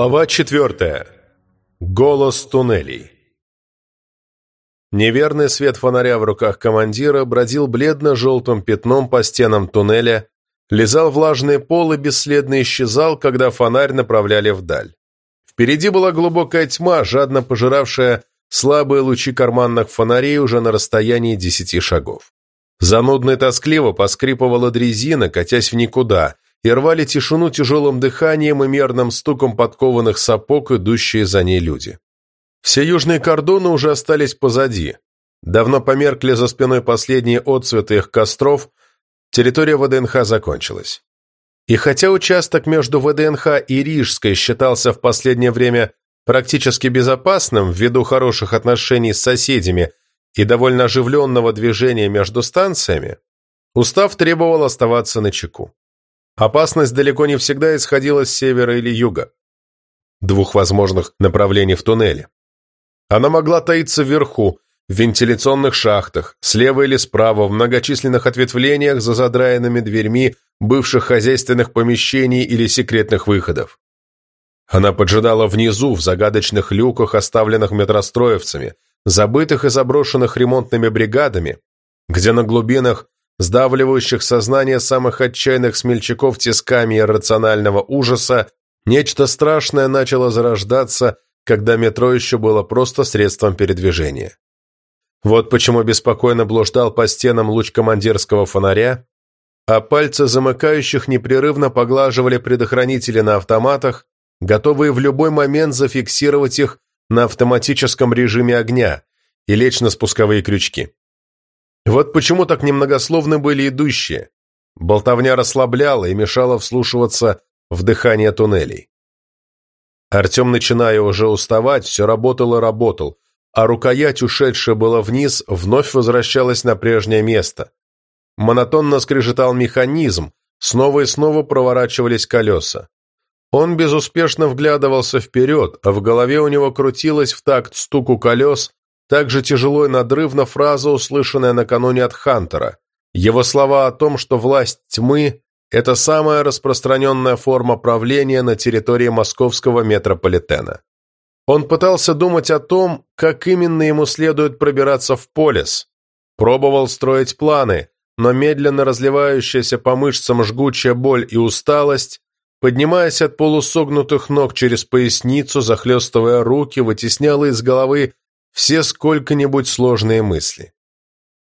Глава четвертая. Голос туннелей. Неверный свет фонаря в руках командира бродил бледно-желтым пятном по стенам туннеля, лизал влажные полы, бесследно исчезал, когда фонарь направляли вдаль. Впереди была глубокая тьма, жадно пожиравшая слабые лучи карманных фонарей уже на расстоянии десяти шагов. Занудно и тоскливо поскрипывала дрезина, катясь в никуда, и рвали тишину тяжелым дыханием и мерным стуком подкованных сапог, идущие за ней люди. Все южные кордоны уже остались позади. Давно померкли за спиной последние отцветы их костров, территория ВДНХ закончилась. И хотя участок между ВДНХ и Рижской считался в последнее время практически безопасным ввиду хороших отношений с соседями и довольно оживленного движения между станциями, устав требовал оставаться на чеку. Опасность далеко не всегда исходила с севера или юга, двух возможных направлений в туннеле. Она могла таиться вверху, в вентиляционных шахтах, слева или справа, в многочисленных ответвлениях за задраенными дверьми бывших хозяйственных помещений или секретных выходов. Она поджидала внизу, в загадочных люках, оставленных метростроевцами, забытых и заброшенных ремонтными бригадами, где на глубинах сдавливающих сознание самых отчаянных смельчаков тисками иррационального ужаса, нечто страшное начало зарождаться, когда метро еще было просто средством передвижения. Вот почему беспокойно блуждал по стенам луч командирского фонаря, а пальцы замыкающих непрерывно поглаживали предохранители на автоматах, готовые в любой момент зафиксировать их на автоматическом режиме огня и лечь на спусковые крючки. Вот почему так немногословны были идущие. Болтовня расслабляла и мешала вслушиваться в дыхание туннелей. Артем, начиная уже уставать, все работал и работал, а рукоять, ушедшая была вниз, вновь возвращалась на прежнее место. Монотонно скрежетал механизм, снова и снова проворачивались колеса. Он безуспешно вглядывался вперед, а в голове у него крутилась в такт стуку колес также тяжело и надрывно фраза, услышанная накануне от Хантера. Его слова о том, что власть тьмы – это самая распространенная форма правления на территории московского метрополитена. Он пытался думать о том, как именно ему следует пробираться в полис. Пробовал строить планы, но медленно разливающаяся по мышцам жгучая боль и усталость, поднимаясь от полусогнутых ног через поясницу, захлестывая руки, вытесняла из головы все сколько-нибудь сложные мысли.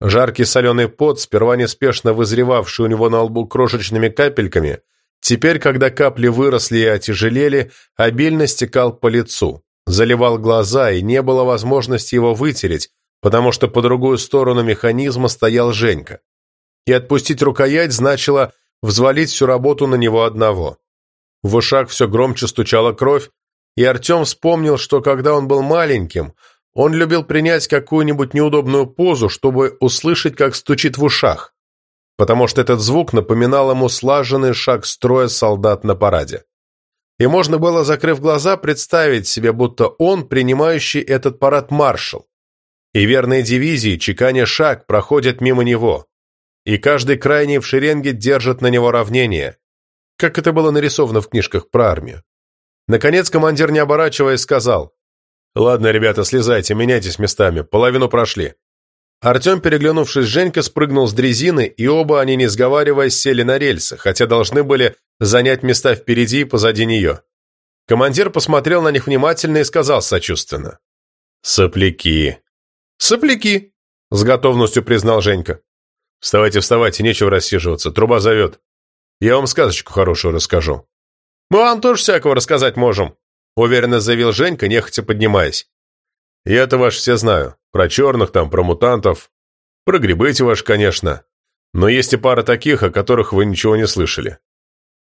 Жаркий соленый пот, сперва неспешно вызревавший у него на лбу крошечными капельками, теперь, когда капли выросли и отяжелели, обильно стекал по лицу, заливал глаза, и не было возможности его вытереть, потому что по другую сторону механизма стоял Женька. И отпустить рукоять значило взвалить всю работу на него одного. В ушах все громче стучала кровь, и Артем вспомнил, что когда он был маленьким – он любил принять какую-нибудь неудобную позу, чтобы услышать, как стучит в ушах, потому что этот звук напоминал ему слаженный шаг строя солдат на параде. И можно было, закрыв глаза, представить себе, будто он, принимающий этот парад маршал. И верные дивизии, чеканя шаг, проходят мимо него. И каждый крайний в шеренге держит на него равнение, как это было нарисовано в книжках про армию. Наконец командир, не оборачиваясь, сказал «Ладно, ребята, слезайте, меняйтесь местами, половину прошли». Артем, переглянувшись с Женькой, спрыгнул с дрезины, и оба они, не сговариваясь, сели на рельсы, хотя должны были занять места впереди и позади нее. Командир посмотрел на них внимательно и сказал сочувственно. «Сопляки». «Сопляки», — с готовностью признал Женька. «Вставайте, вставайте, нечего рассиживаться, труба зовет. Я вам сказочку хорошую расскажу». «Мы вам тоже всякого рассказать можем», уверенно заявил Женька, нехотя поднимаясь. Я-то ваш все знаю. Про черных там, про мутантов. Про грибы эти ваши, конечно. Но есть и пара таких, о которых вы ничего не слышали.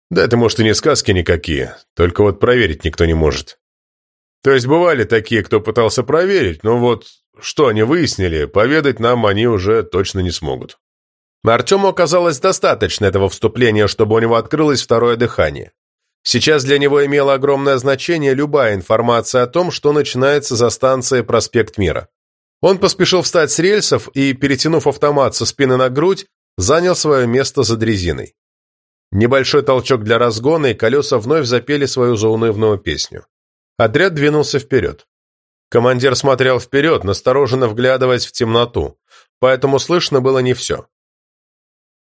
Да это, может, и не сказки никакие, только вот проверить никто не может. То есть бывали такие, кто пытался проверить, но вот что они выяснили, поведать нам они уже точно не смогут. Артему оказалось достаточно этого вступления, чтобы у него открылось второе дыхание. Сейчас для него имела огромное значение любая информация о том, что начинается за станцией «Проспект Мира». Он поспешил встать с рельсов и, перетянув автомат со спины на грудь, занял свое место за дрезиной. Небольшой толчок для разгона, и колеса вновь запели свою заунывную песню. Отряд двинулся вперед. Командир смотрел вперед, настороженно вглядываясь в темноту, поэтому слышно было не все.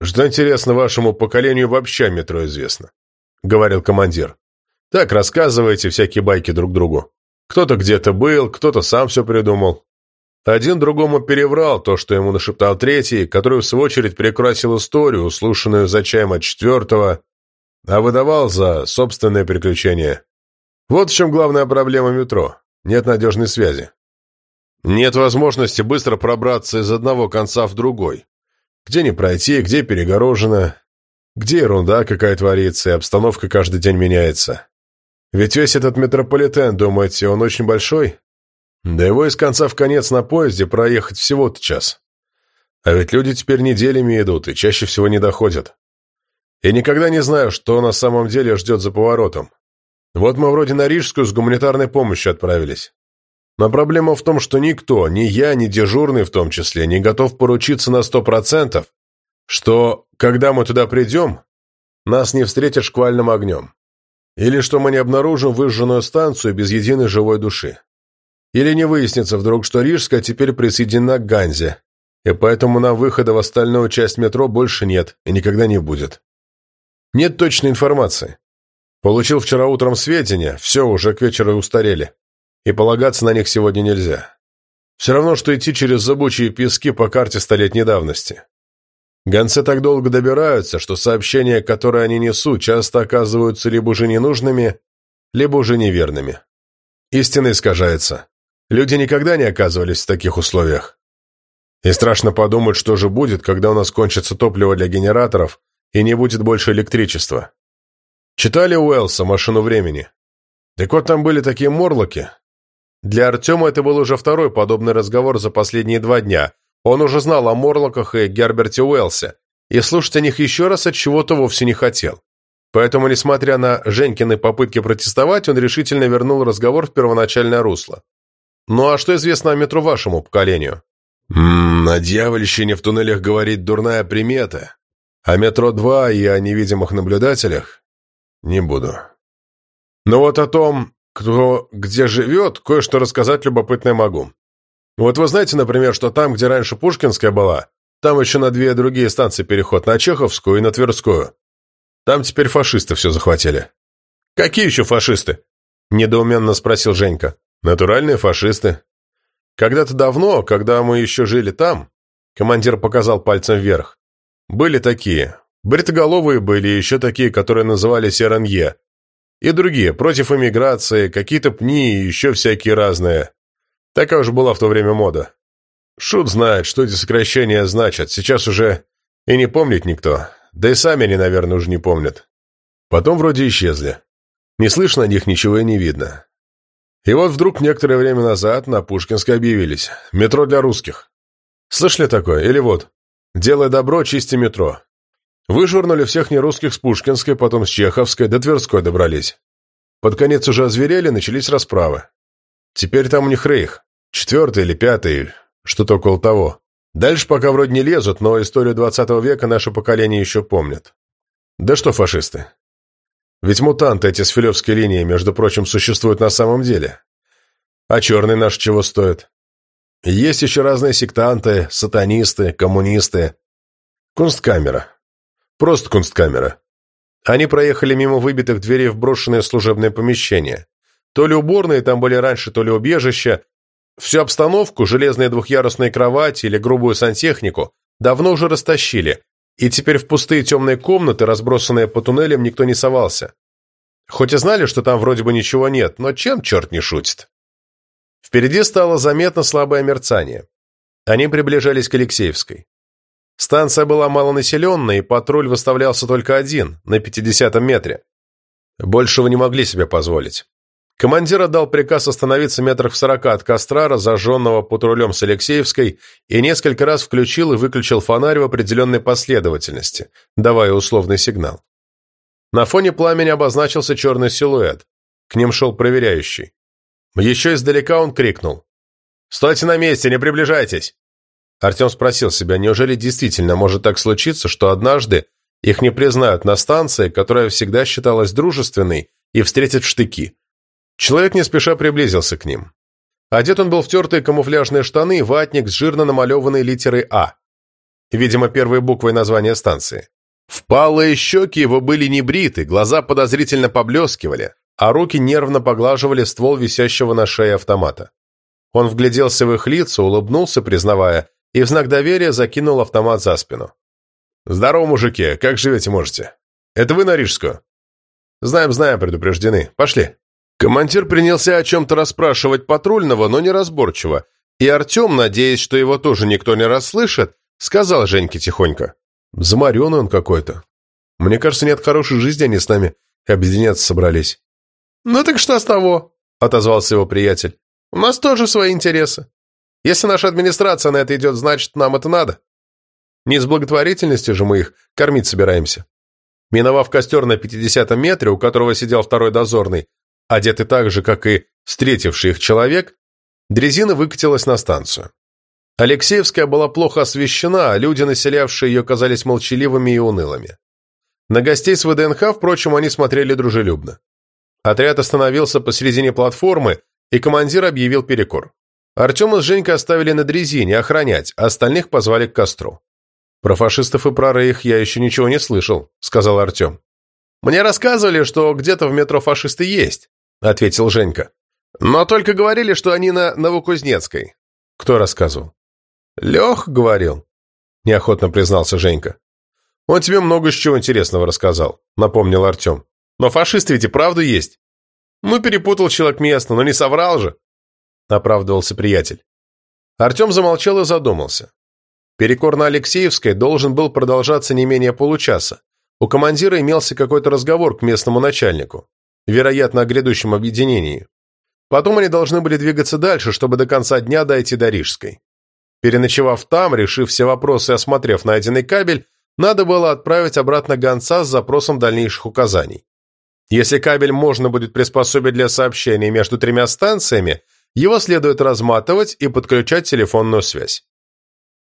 «Что интересно вашему поколению вообще метро известно», — говорил командир. «Так рассказывайте всякие байки друг другу. Кто-то где-то был, кто-то сам все придумал. Один другому переврал то, что ему нашептал третий, который, в свою очередь, перекрасил историю, услышанную за чаем от четвертого, а выдавал за собственное приключение. Вот в чем главная проблема метро. Нет надежной связи. Нет возможности быстро пробраться из одного конца в другой. Где не пройти, где перегорожено, где ерунда какая творится, и обстановка каждый день меняется. Ведь весь этот метрополитен, думаете, он очень большой? Да его из конца в конец на поезде проехать всего-то час. А ведь люди теперь неделями идут и чаще всего не доходят. И никогда не знаю, что на самом деле ждет за поворотом. Вот мы вроде на Рижскую с гуманитарной помощью отправились. Но проблема в том, что никто, ни я, ни дежурный в том числе, не готов поручиться на сто процентов, что, когда мы туда придем, нас не встретят шквальным огнем. Или что мы не обнаружим выжженную станцию без единой живой души. Или не выяснится вдруг, что Рижская теперь присоединена к Ганзе, и поэтому нам выхода в остальную часть метро больше нет и никогда не будет. Нет точной информации. Получил вчера утром сведения, все, уже к вечеру устарели. И полагаться на них сегодня нельзя. Все равно, что идти через зыбучие пески по карте столетней давности. Гонцы так долго добираются, что сообщения, которые они несут, часто оказываются либо уже ненужными, либо уже неверными. Истина искажается. Люди никогда не оказывались в таких условиях. И страшно подумать, что же будет, когда у нас кончится топливо для генераторов и не будет больше электричества. Читали Уэллса «Машину времени»? Так вот, там были такие морлоки. Для Артема это был уже второй подобный разговор за последние два дня. Он уже знал о Морлоках и Герберте Уэллсе, и слушать о них еще раз от чего-то вовсе не хотел. Поэтому, несмотря на Женькины попытки протестовать, он решительно вернул разговор в первоначальное русло. «Ну а что известно о метро вашему поколению?» «Ммм, о дьявольщине в туннелях говорит дурная примета. О метро-2 и о невидимых наблюдателях? Не буду. Но вот о том, кто где живет, кое-что рассказать любопытное могу. Вот вы знаете, например, что там, где раньше Пушкинская была, там еще на две другие станции переход, на Чеховскую и на Тверскую. Там теперь фашисты все захватили. «Какие еще фашисты?» – недоуменно спросил Женька. Натуральные фашисты. Когда-то давно, когда мы еще жили там, командир показал пальцем вверх, были такие. Бритоголовые были еще такие, которые назывались РНЕ. И другие, против иммиграции, какие-то пни и еще всякие разные. Такая уж была в то время мода. Шут знает, что эти сокращения значат. Сейчас уже и не помнит никто. Да и сами они, наверное, уже не помнят. Потом вроде исчезли. Не слышно о них ничего и не видно. И вот вдруг некоторое время назад на Пушкинской объявились. Метро для русских. Слышали такое? Или вот. Делай добро, чисти метро. Вышвырнули всех нерусских с Пушкинской, потом с Чеховской, до Тверской добрались. Под конец уже озверели, начались расправы. Теперь там у них рейх. Четвертый или пятый, что-то около того. Дальше пока вроде не лезут, но историю двадцатого века наше поколение еще помнит. Да что фашисты. Ведь мутанты эти с филевской линии, между прочим, существуют на самом деле. А черный наш чего стоит? Есть еще разные сектанты, сатанисты, коммунисты. Кунсткамера. Просто кунсткамера. Они проехали мимо выбитых дверей в брошенное служебное помещение. То ли уборные там были раньше, то ли убежища. Всю обстановку, железные двухъярусные кровати или грубую сантехнику, давно уже растащили, и теперь в пустые темные комнаты, разбросанные по туннелям, никто не совался. Хоть и знали, что там вроде бы ничего нет, но чем черт не шутит? Впереди стало заметно слабое мерцание. Они приближались к Алексеевской. Станция была малонаселенная, и патруль выставлялся только один, на 50-м метре. Большего не могли себе позволить. Командир отдал приказ остановиться метрах в сорока от костра, разожженного патрулем с Алексеевской, и несколько раз включил и выключил фонарь в определенной последовательности, давая условный сигнал. На фоне пламени обозначился черный силуэт. К ним шел проверяющий. Еще издалека он крикнул. «Стойте на месте, не приближайтесь!» Артем спросил себя, неужели действительно может так случиться, что однажды Их не признают на станции, которая всегда считалась дружественной, и встретят в штыки. Человек не спеша приблизился к ним. Одет он был в тертые камуфляжные штаны и ватник с жирно намалеванной литерой «А». Видимо, первой буквой названия станции. Впалые щеки его были небриты, глаза подозрительно поблескивали, а руки нервно поглаживали ствол висящего на шее автомата. Он вгляделся в их лица, улыбнулся, признавая, и в знак доверия закинул автомат за спину. «Здорово, мужики, как живете можете? Это вы на Рижскую?» «Знаем, знаем, предупреждены. Пошли». Командир принялся о чем-то расспрашивать патрульного, но неразборчиво, и Артем, надеясь, что его тоже никто не расслышит, сказал Женьке тихонько. «Замаренный он какой-то. Мне кажется, нет хорошей жизни они с нами объединяться собрались». «Ну так что с того?» – отозвался его приятель. «У нас тоже свои интересы. Если наша администрация на это идет, значит, нам это надо. Не с благотворительностью же мы их кормить собираемся». Миновав костер на пятидесятом метре, у которого сидел второй дозорный, одетый так же, как и встретивший их человек, дрезина выкатилась на станцию. Алексеевская была плохо освещена, а люди, населявшие ее, казались молчаливыми и унылыми. На гостей с ВДНХ, впрочем, они смотрели дружелюбно. Отряд остановился посередине платформы, и командир объявил перекур. Артема с Женькой оставили на дрезине охранять, а остальных позвали к костру. «Про фашистов и про рейх я еще ничего не слышал», — сказал Артем. «Мне рассказывали, что где-то в метро фашисты есть», — ответил Женька. «Но только говорили, что они на Новокузнецкой». «Кто рассказывал?» «Лех говорил», — неохотно признался Женька. «Он тебе много чего интересного рассказал», — напомнил Артем. «Но фашисты ведь и правда есть». «Ну, перепутал человек место, но не соврал же», — оправдывался приятель. Артем замолчал и задумался. Перекор на Алексеевской должен был продолжаться не менее получаса. У командира имелся какой-то разговор к местному начальнику, вероятно, о грядущем объединении. Потом они должны были двигаться дальше, чтобы до конца дня дойти до Рижской. Переночевав там, решив все вопросы и осмотрев найденный кабель, надо было отправить обратно гонца с запросом дальнейших указаний. Если кабель можно будет приспособить для сообщения между тремя станциями, его следует разматывать и подключать телефонную связь.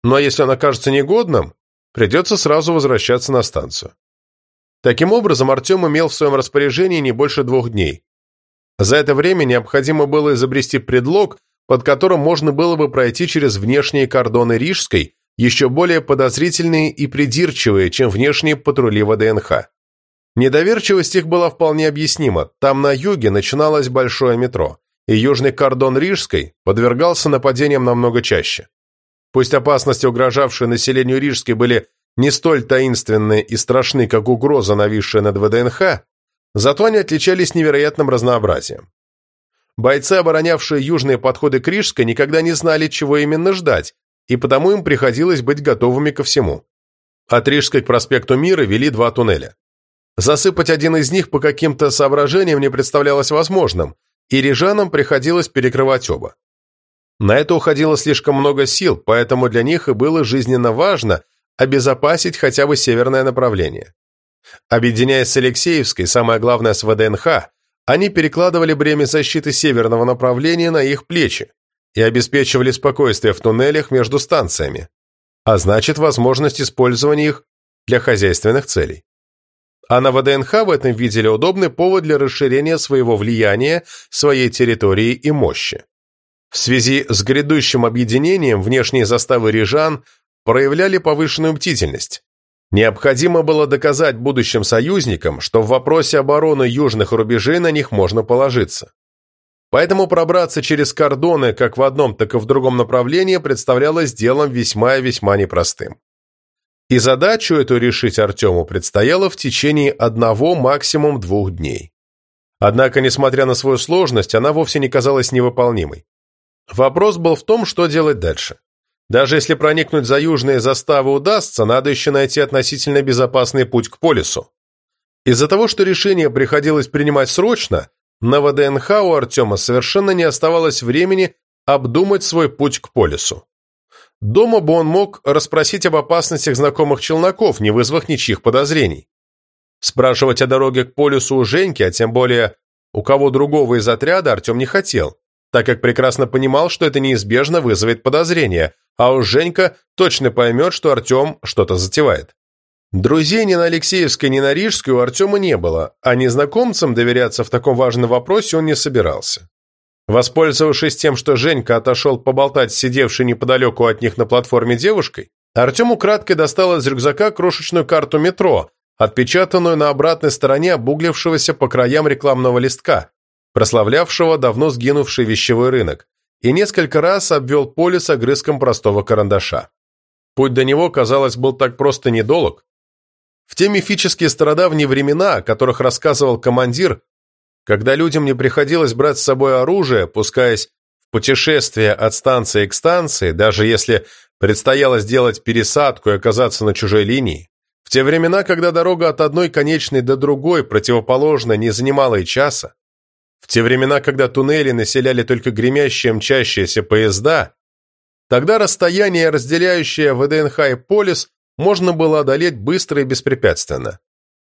Но если он окажется негодным, придется сразу возвращаться на станцию. Таким образом, Артем имел в своем распоряжении не больше двух дней. За это время необходимо было изобрести предлог, под которым можно было бы пройти через внешние кордоны Рижской, еще более подозрительные и придирчивые, чем внешние патрули ВДНХ. Недоверчивость их была вполне объяснима. Там на юге начиналось большое метро, и южный кордон Рижской подвергался нападениям намного чаще. Пусть опасности, угрожавшие населению Рижской, были не столь таинственны и страшны, как угроза, нависшая над ВДНХ, зато они отличались невероятным разнообразием. Бойцы, оборонявшие южные подходы к Рижской, никогда не знали, чего именно ждать, и потому им приходилось быть готовыми ко всему. От Рижской к проспекту Мира вели два туннеля. Засыпать один из них по каким-то соображениям не представлялось возможным, и рижанам приходилось перекрывать оба. На это уходило слишком много сил, поэтому для них и было жизненно важно обезопасить хотя бы северное направление. Объединяясь с Алексеевской, самое главное с ВДНХ, они перекладывали бремя защиты северного направления на их плечи и обеспечивали спокойствие в туннелях между станциями, а значит возможность использования их для хозяйственных целей. А на ВДНХ в этом видели удобный повод для расширения своего влияния, своей территории и мощи. В связи с грядущим объединением внешние заставы рижан проявляли повышенную бдительность. Необходимо было доказать будущим союзникам, что в вопросе обороны южных рубежей на них можно положиться. Поэтому пробраться через кордоны как в одном, так и в другом направлении представлялось делом весьма и весьма непростым. И задачу эту решить Артему предстояло в течение одного, максимум двух дней. Однако, несмотря на свою сложность, она вовсе не казалась невыполнимой. Вопрос был в том, что делать дальше. Даже если проникнуть за южные заставы удастся, надо еще найти относительно безопасный путь к полюсу. Из-за того, что решение приходилось принимать срочно, на ВДНХ у Артема совершенно не оставалось времени обдумать свой путь к полюсу. Дома бы он мог расспросить об опасностях знакомых челноков, не вызвав ничьих подозрений. Спрашивать о дороге к полюсу у Женьки, а тем более у кого другого из отряда, Артем не хотел, так как прекрасно понимал, что это неизбежно вызовет подозрения, а уж Женька точно поймет, что Артем что-то затевает. Друзей ни на Алексеевской, ни на Рижской у Артема не было, а незнакомцам доверяться в таком важном вопросе он не собирался. Воспользовавшись тем, что Женька отошел поболтать с сидевшей неподалеку от них на платформе девушкой, Артем украдкой достал из рюкзака крошечную карту метро, отпечатанную на обратной стороне обуглившегося по краям рекламного листка, прославлявшего давно сгинувший вещевой рынок, и несколько раз обвел поле с огрызком простого карандаша. Путь до него, казалось, был так просто недолг. В те мифические стародавние времена, о которых рассказывал командир, когда людям не приходилось брать с собой оружие, пускаясь в путешествие от станции к станции, даже если предстояло сделать пересадку и оказаться на чужой линии, в те времена, когда дорога от одной конечной до другой противоположной не занимала и часа, в те времена, когда туннели населяли только гремящие мчащиеся поезда, тогда расстояние, разделяющее ВДНХ и Полис, можно было одолеть быстро и беспрепятственно.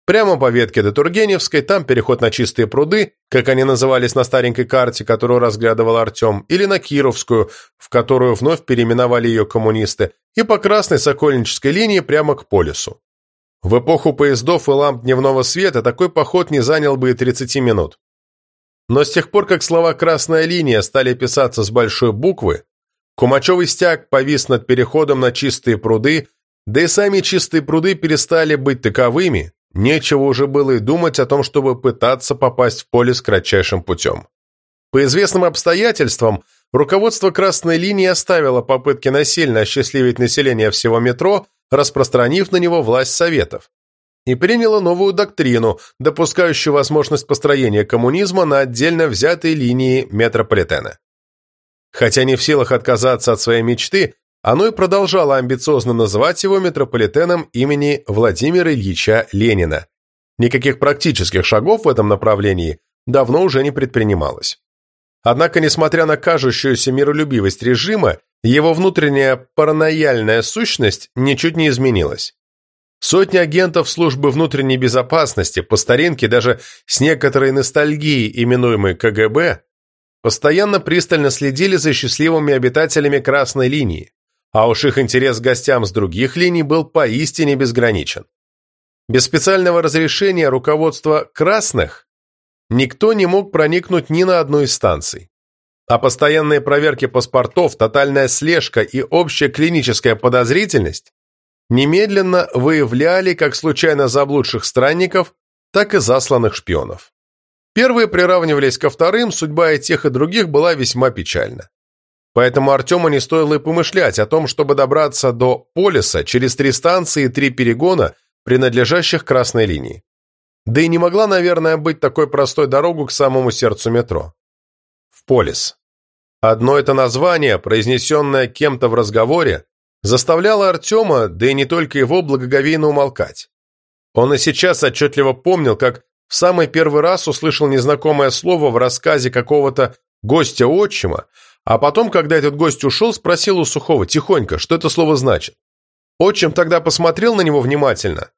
Прямо по ветке до Тургеневской, там переход на чистые пруды, как они назывались на старенькой карте, которую разглядывал Артем, или на Кировскую, в которую вновь переименовали ее коммунисты, и по красной Сокольнической линии прямо к полюсу. В эпоху поездов и ламп дневного света такой поход не занял бы и 30 минут. Но с тех пор, как слова «красная линия» стали писаться с большой буквы, Кумачевый стяг повис над переходом на чистые пруды, да и сами чистые пруды перестали быть таковыми, нечего уже было и думать о том, чтобы пытаться попасть в поле с кратчайшим путем. По известным обстоятельствам, руководство «Красной линии» оставило попытки насильно осчастливить население всего метро, распространив на него власть советов и приняло новую доктрину, допускающую возможность построения коммунизма на отдельно взятой линии метрополитена. Хотя не в силах отказаться от своей мечты, оно и продолжало амбициозно называть его метрополитеном имени Владимира Ильича Ленина. Никаких практических шагов в этом направлении давно уже не предпринималось. Однако, несмотря на кажущуюся миролюбивость режима, его внутренняя паранояльная сущность ничуть не изменилась. Сотни агентов службы внутренней безопасности, по старинке даже с некоторой ностальгией, именуемой КГБ, постоянно пристально следили за счастливыми обитателями красной линии, а уж их интерес к гостям с других линий был поистине безграничен. Без специального разрешения руководства «красных» никто не мог проникнуть ни на одну из станций. А постоянные проверки паспортов, тотальная слежка и общая клиническая подозрительность немедленно выявляли как случайно заблудших странников, так и засланных шпионов. Первые приравнивались ко вторым, судьба и тех, и других была весьма печальна. Поэтому Артему не стоило и помышлять о том, чтобы добраться до Полиса через три станции и три перегона, принадлежащих красной линии. Да и не могла, наверное, быть такой простой дорогу к самому сердцу метро. В Полис. Одно это название, произнесенное кем-то в разговоре, заставляло Артема, да и не только его, благоговейно умолкать. Он и сейчас отчетливо помнил, как в самый первый раз услышал незнакомое слово в рассказе какого-то гостя-отчима, а потом, когда этот гость ушел, спросил у Сухого тихонько, что это слово значит. Отчим тогда посмотрел на него внимательно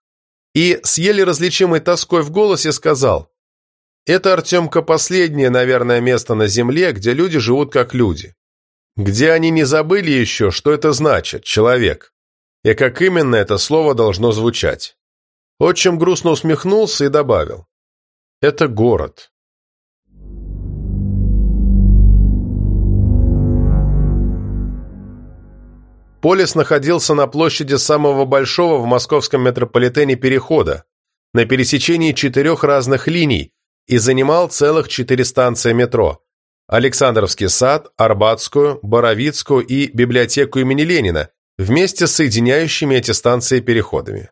и с еле различимой тоской в голосе сказал, «Это, Артемка, последнее, наверное, место на земле, где люди живут как люди где они не забыли еще, что это значит «человек», и как именно это слово должно звучать. Отчим грустно усмехнулся и добавил. «Это город». Полис находился на площади самого большого в московском метрополитене перехода, на пересечении четырех разных линий, и занимал целых четыре станции метро – Александровский сад, Арбатскую, Боровицкую и библиотеку имени Ленина, вместе с соединяющими эти станции переходами.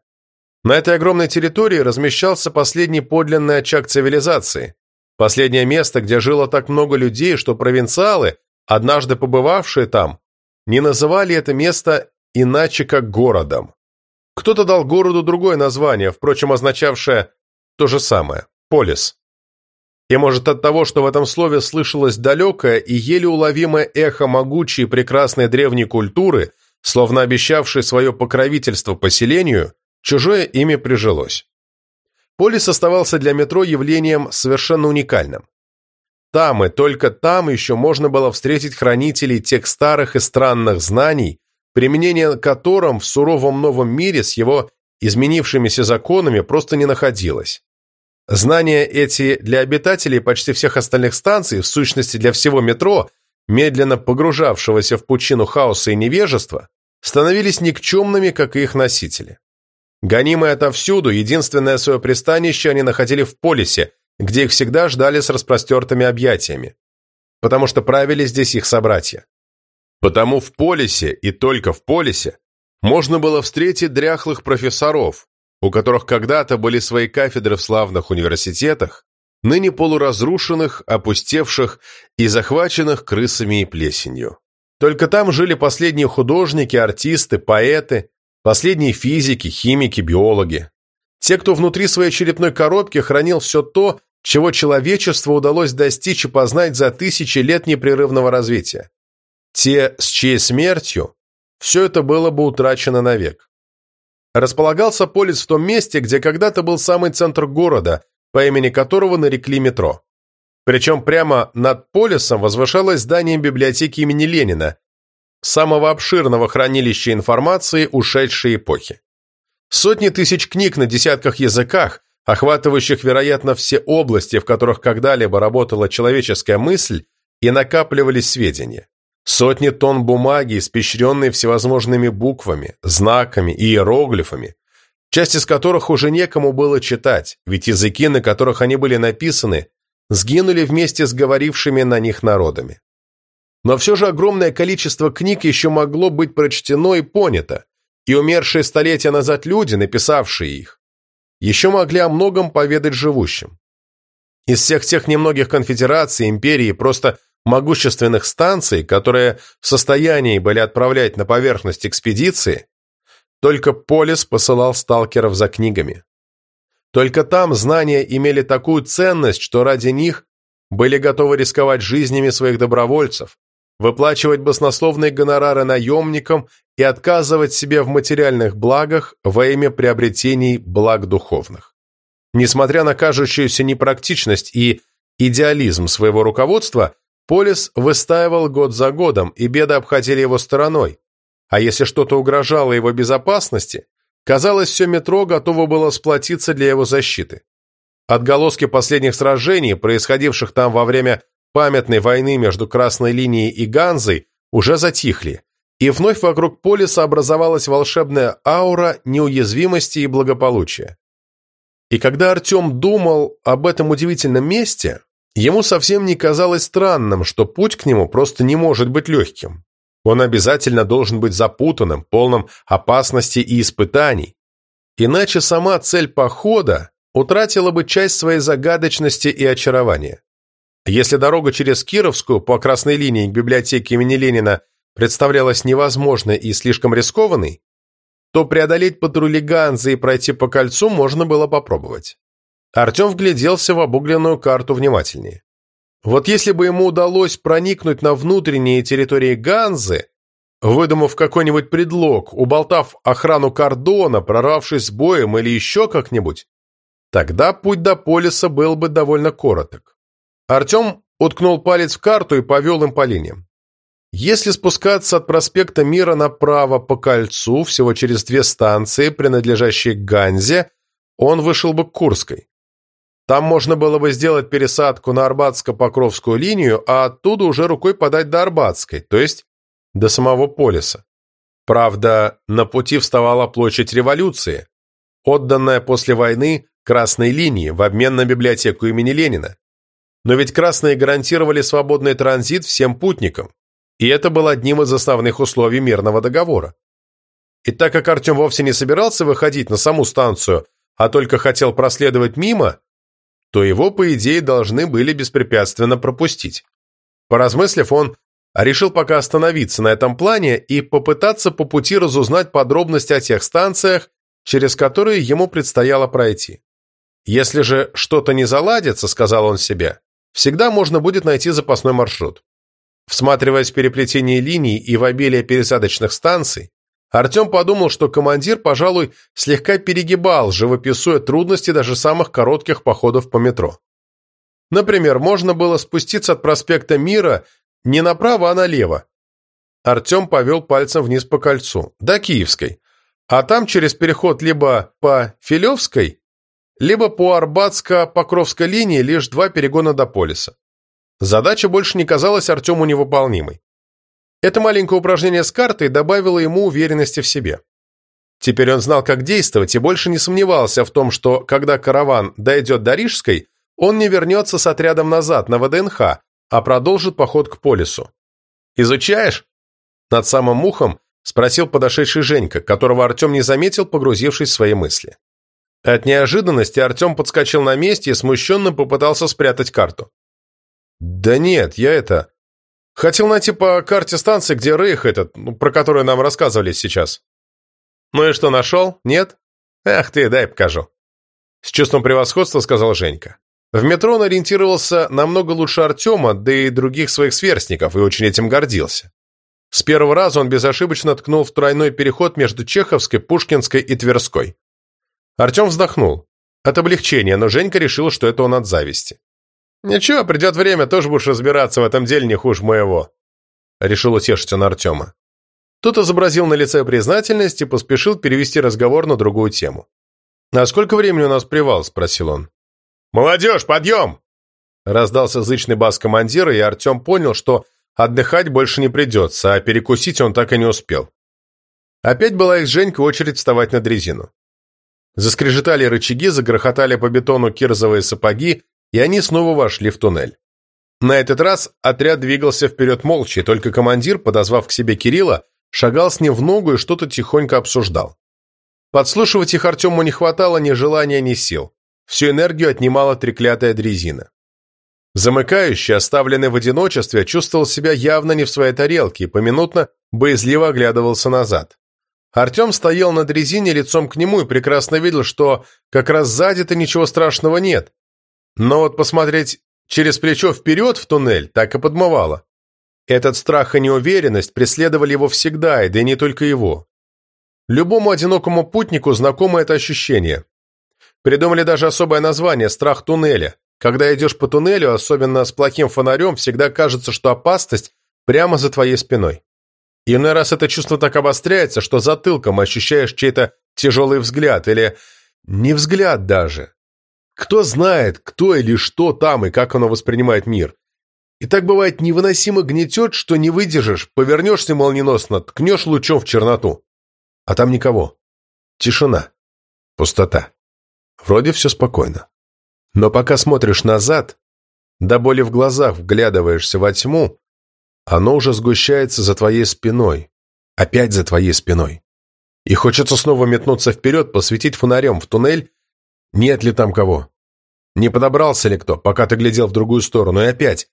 На этой огромной территории размещался последний подлинный очаг цивилизации, последнее место, где жило так много людей, что провинциалы, однажды побывавшие там, не называли это место иначе как городом. Кто-то дал городу другое название, впрочем, означавшее то же самое – полис. И, может, от того, что в этом слове слышалось далекое и еле уловимое эхо могучей прекрасной древней культуры, словно обещавшей свое покровительство поселению, чужое имя прижилось. Полис оставался для метро явлением совершенно уникальным. Там и только там еще можно было встретить хранителей тех старых и странных знаний, применение которым в суровом новом мире с его изменившимися законами просто не находилось. Знания эти для обитателей почти всех остальных станций, в сущности для всего метро, медленно погружавшегося в пучину хаоса и невежества, становились никчемными, как и их носители. Гонимые отовсюду, единственное свое пристанище они находили в полисе, где их всегда ждали с распростертыми объятиями, потому что правили здесь их собратья. Потому в полисе и только в полисе можно было встретить дряхлых профессоров, у которых когда-то были свои кафедры в славных университетах, ныне полуразрушенных, опустевших и захваченных крысами и плесенью. Только там жили последние художники, артисты, поэты, последние физики, химики, биологи. Те, кто внутри своей черепной коробки хранил все то, чего человечеству удалось достичь и познать за тысячи лет непрерывного развития. Те, с чьей смертью все это было бы утрачено навек. Располагался полис в том месте, где когда-то был самый центр города, по имени которого нарекли метро. Причем прямо над полисом возвышалось здание библиотеки имени Ленина, самого обширного хранилища информации ушедшей эпохи. Сотни тысяч книг на десятках языках, охватывающих, вероятно, все области, в которых когда-либо работала человеческая мысль, и накапливались сведения. Сотни тонн бумаги, испещренной всевозможными буквами, знаками и иероглифами, часть из которых уже некому было читать, ведь языки, на которых они были написаны, сгинули вместе с говорившими на них народами. Но все же огромное количество книг еще могло быть прочтено и понято, и умершие столетия назад люди, написавшие их, еще могли о многом поведать живущим. Из всех тех немногих конфедераций, империй и просто могущественных станций, которые в состоянии были отправлять на поверхность экспедиции, только Полис посылал сталкеров за книгами. Только там знания имели такую ценность, что ради них были готовы рисковать жизнями своих добровольцев, выплачивать баснословные гонорары наемникам и отказывать себе в материальных благах во имя приобретений благ духовных. Несмотря на кажущуюся непрактичность и идеализм своего руководства, Полис выстаивал год за годом, и беды обходили его стороной. А если что-то угрожало его безопасности, казалось, все метро готово было сплотиться для его защиты. Отголоски последних сражений, происходивших там во время памятной войны между Красной линией и Ганзой, уже затихли, и вновь вокруг полиса образовалась волшебная аура неуязвимости и благополучия. И когда Артем думал об этом удивительном месте, Ему совсем не казалось странным, что путь к нему просто не может быть легким. Он обязательно должен быть запутанным, полным опасностей и испытаний. Иначе сама цель похода утратила бы часть своей загадочности и очарования. Если дорога через Кировскую по красной линии к библиотеке имени Ленина представлялась невозможной и слишком рискованной, то преодолеть патрули Ганзы и пройти по кольцу можно было попробовать. Артем вгляделся в обугленную карту внимательнее. Вот если бы ему удалось проникнуть на внутренние территории Ганзы, выдумав какой-нибудь предлог, уболтав охрану кордона, прорвавшись с боем или еще как-нибудь, тогда путь до полиса был бы довольно короток. Артем уткнул палец в карту и повел им по линиям. Если спускаться от проспекта Мира направо по кольцу, всего через две станции, принадлежащие Ганзе, он вышел бы к Курской. Там можно было бы сделать пересадку на Арбатско-Покровскую линию, а оттуда уже рукой подать до Арбатской, то есть до самого полиса. Правда, на пути вставала площадь революции, отданная после войны Красной линии в обмен на библиотеку имени Ленина. Но ведь красные гарантировали свободный транзит всем путникам, и это было одним из основных условий мирного договора. И так как Артем вовсе не собирался выходить на саму станцию, а только хотел проследовать мимо, то его, по идее, должны были беспрепятственно пропустить. Поразмыслив, он решил пока остановиться на этом плане и попытаться по пути разузнать подробности о тех станциях, через которые ему предстояло пройти. «Если же что-то не заладится», — сказал он себе, — «всегда можно будет найти запасной маршрут». Всматриваясь в переплетение линий и в обилие пересадочных станций, Артем подумал, что командир, пожалуй, слегка перегибал, живописуя трудности даже самых коротких походов по метро. Например, можно было спуститься от проспекта Мира не направо, а налево. Артем повел пальцем вниз по кольцу, до Киевской, А там через переход либо по Филевской, либо по Арбатско-Покровской линии лишь два перегона до полиса. Задача больше не казалась Артему невыполнимой. Это маленькое упражнение с картой добавило ему уверенности в себе. Теперь он знал, как действовать, и больше не сомневался в том, что, когда караван дойдет до Рижской, он не вернется с отрядом назад, на ВДНХ, а продолжит поход к полису. «Изучаешь?» Над самым ухом спросил подошедший Женька, которого Артем не заметил, погрузившись в свои мысли. От неожиданности Артем подскочил на месте и смущенно попытался спрятать карту. «Да нет, я это... Хотел найти по карте станции, где Рейх этот, ну, про который нам рассказывали сейчас». «Ну и что, нашел? Нет? Ах ты, дай покажу». С чувством превосходства сказал Женька. В метро он ориентировался намного лучше Артема, да и других своих сверстников, и очень этим гордился. С первого раза он безошибочно ткнул в тройной переход между Чеховской, Пушкинской и Тверской. Артем вздохнул. От облегчения, но Женька решил, что это он от зависти. «Ничего, придет время, тоже будешь разбираться в этом деле не хуже моего», решил утешить он Артема. Тот изобразил на лице признательность и поспешил перевести разговор на другую тему. «А сколько времени у нас привал?» – спросил он. «Молодежь, подъем!» Раздался зычный бас командира, и Артем понял, что отдыхать больше не придется, а перекусить он так и не успел. Опять была их Женька очередь вставать на дрезину. Заскрежетали рычаги, загрохотали по бетону кирзовые сапоги, и они снова вошли в туннель. На этот раз отряд двигался вперед молча, и только командир, подозвав к себе Кирилла, шагал с ним в ногу и что-то тихонько обсуждал. Подслушивать их Артему не хватало ни желания, ни сил. Всю энергию отнимала треклятая дрезина. Замыкающий, оставленный в одиночестве, чувствовал себя явно не в своей тарелке и поминутно боязливо оглядывался назад. Артем стоял на дрезине лицом к нему и прекрасно видел, что как раз сзади-то ничего страшного нет. Но вот посмотреть через плечо вперед в туннель так и подмывало. Этот страх и неуверенность преследовали его всегда, и да и не только его. Любому одинокому путнику знакомо это ощущение. Придумали даже особое название – страх туннеля. Когда идешь по туннелю, особенно с плохим фонарем, всегда кажется, что опасность прямо за твоей спиной. Иной раз это чувство так обостряется, что затылком ощущаешь чей-то тяжелый взгляд или не взгляд даже. Кто знает, кто или что там и как оно воспринимает мир. И так бывает невыносимо гнетет, что не выдержишь, повернешься молниеносно, ткнешь лучом в черноту. А там никого. Тишина. Пустота. Вроде все спокойно. Но пока смотришь назад, до боли в глазах вглядываешься во тьму, оно уже сгущается за твоей спиной. Опять за твоей спиной. И хочется снова метнуться вперед, посветить фонарем в туннель, нет ли там кого. Не подобрался ли кто, пока ты глядел в другую сторону, и опять.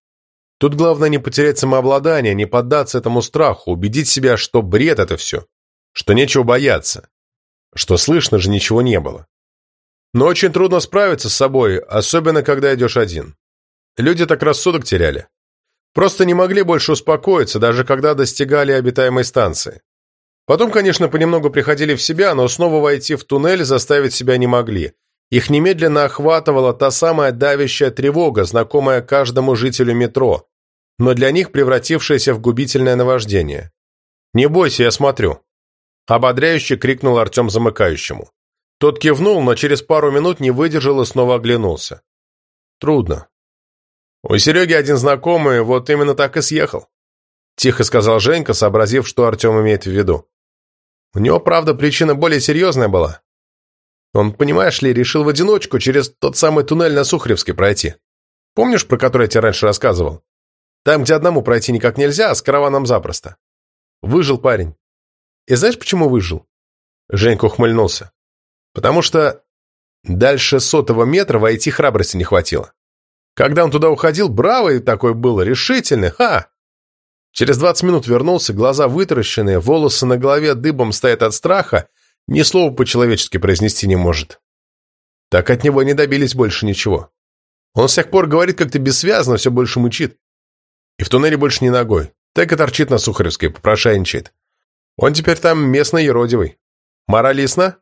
Тут главное не потерять самообладание, не поддаться этому страху, убедить себя, что бред это все, что нечего бояться, что слышно же ничего не было. Но очень трудно справиться с собой, особенно когда идешь один. Люди так рассудок теряли. Просто не могли больше успокоиться, даже когда достигали обитаемой станции. Потом, конечно, понемногу приходили в себя, но снова войти в туннель заставить себя не могли. Их немедленно охватывала та самая давящая тревога, знакомая каждому жителю метро, но для них превратившаяся в губительное наваждение. «Не бойся, я смотрю», — ободряюще крикнул Артем замыкающему. Тот кивнул, но через пару минут не выдержал и снова оглянулся. «Трудно. У Сереги один знакомый вот именно так и съехал», — тихо сказал Женька, сообразив, что Артем имеет в виду. «У него, правда, причина более серьезная была. Он, понимаешь ли, решил в одиночку через тот самый туннель на Сухаревской пройти. Помнишь, про который я тебе раньше рассказывал? Там, где одному пройти никак нельзя, а с караваном запросто. Выжил парень. И знаешь, почему выжил? Женька ухмыльнулся. Потому что дальше сотого метра войти храбрости не хватило. Когда он туда уходил, бравый такой был, решительный, ха! Через двадцать минут вернулся, глаза вытаращенные, волосы на голове дыбом стоят от страха, ни слова по-человечески произнести не может. Так от него не добились больше ничего. Он с тех пор говорит как-то бессвязно, все больше мучит. И в туннеле больше ни ногой. Так и торчит на Сухаревской, попрошайничает. Он теперь там местный еродивый. Мораль ясна?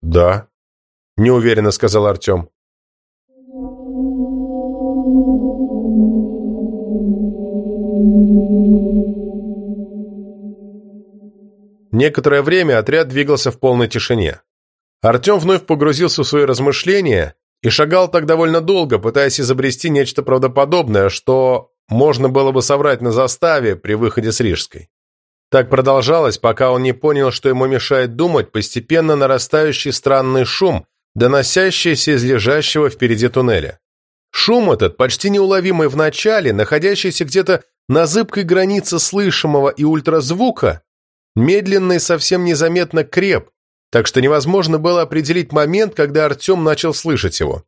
Да, неуверенно сказал Артем. Некоторое время отряд двигался в полной тишине. Артем вновь погрузился в свои размышления и шагал так довольно долго, пытаясь изобрести нечто правдоподобное, что можно было бы соврать на заставе при выходе с Рижской. Так продолжалось, пока он не понял, что ему мешает думать постепенно нарастающий странный шум, доносящийся из лежащего впереди туннеля. Шум этот, почти неуловимый в начале, находящийся где-то на зыбкой границе слышимого и ультразвука, медленно и совсем незаметно креп, так что невозможно было определить момент, когда Артем начал слышать его.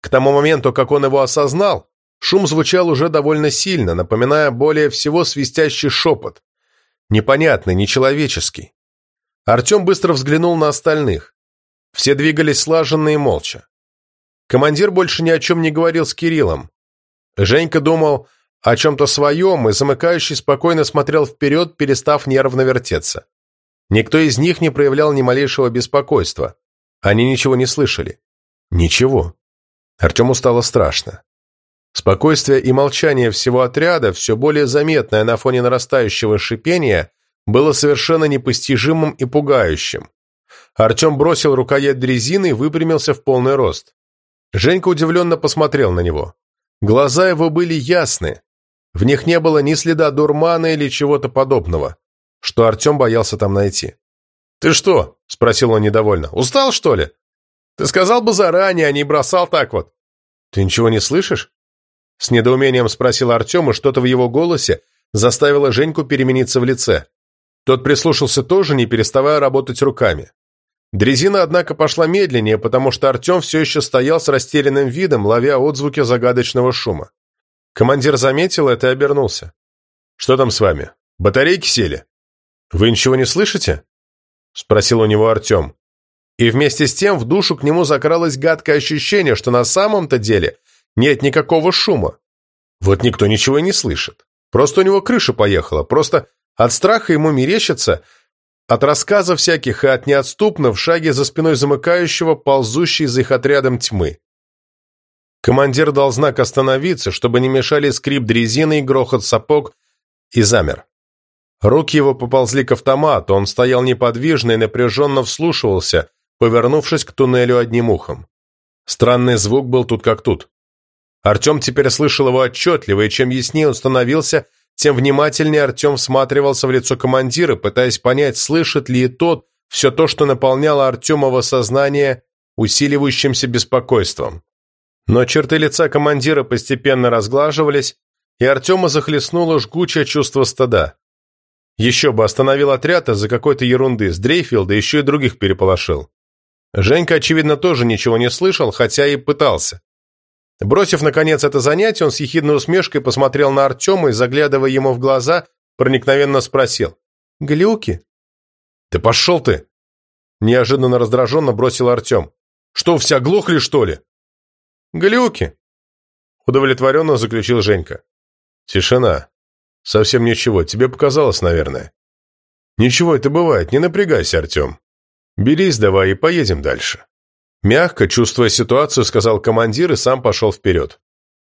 К тому моменту, как он его осознал, шум звучал уже довольно сильно, напоминая более всего свистящий шепот. Непонятный, нечеловеческий. Артем быстро взглянул на остальных. Все двигались слаженно и молча. Командир больше ни о чем не говорил с Кириллом. Женька думал о чем-то своем, и замыкающий спокойно смотрел вперед, перестав нервно вертеться. Никто из них не проявлял ни малейшего беспокойства. Они ничего не слышали. Ничего. Артему стало страшно. Спокойствие и молчание всего отряда, все более заметное на фоне нарастающего шипения, было совершенно непостижимым и пугающим. Артем бросил рукоять дрезины и выпрямился в полный рост. Женька удивленно посмотрел на него. Глаза его были ясны. В них не было ни следа дурмана или чего-то подобного что Артем боялся там найти. «Ты что?» – спросил он недовольно. «Устал, что ли? Ты сказал бы заранее, а не бросал так вот». «Ты ничего не слышишь?» С недоумением спросил Артем, и что-то в его голосе заставило Женьку перемениться в лице. Тот прислушался тоже, не переставая работать руками. Дрезина, однако, пошла медленнее, потому что Артем все еще стоял с растерянным видом, ловя отзвуки загадочного шума. Командир заметил это и обернулся. «Что там с вами? Батарейки сели?» «Вы ничего не слышите?» — спросил у него Артем. И вместе с тем в душу к нему закралось гадкое ощущение, что на самом-то деле нет никакого шума. Вот никто ничего и не слышит. Просто у него крыша поехала, просто от страха ему мерещится, от рассказов всяких и от неотступно в шаге за спиной замыкающего, ползущей за их отрядом тьмы. Командир дал знак остановиться, чтобы не мешали скрип дрезины и грохот сапог, и замер. Руки его поползли к автомату, он стоял неподвижно и напряженно вслушивался, повернувшись к туннелю одним ухом. Странный звук был тут как тут. Артем теперь слышал его отчетливо, и чем яснее он становился, тем внимательнее Артем всматривался в лицо командира, пытаясь понять, слышит ли и тот все то, что наполняло Артемово сознание усиливающимся беспокойством. Но черты лица командира постепенно разглаживались, и Артема захлестнуло жгучее чувство стыда. Еще бы остановил отряд из-за какой-то ерунды с Дрейфилда, еще и других переполошил. Женька, очевидно, тоже ничего не слышал, хотя и пытался. Бросив, наконец, это занятие, он с ехидной усмешкой посмотрел на Артема и, заглядывая ему в глаза, проникновенно спросил. «Глюки?» «Ты пошел ты!» Неожиданно раздраженно бросил Артем. «Что, все оглохли, что ли?» «Глюки!» Удовлетворенно заключил Женька. Тишина. «Совсем ничего, тебе показалось, наверное». «Ничего, это бывает, не напрягайся, Артем. Берись давай и поедем дальше». Мягко, чувствуя ситуацию, сказал командир и сам пошел вперед.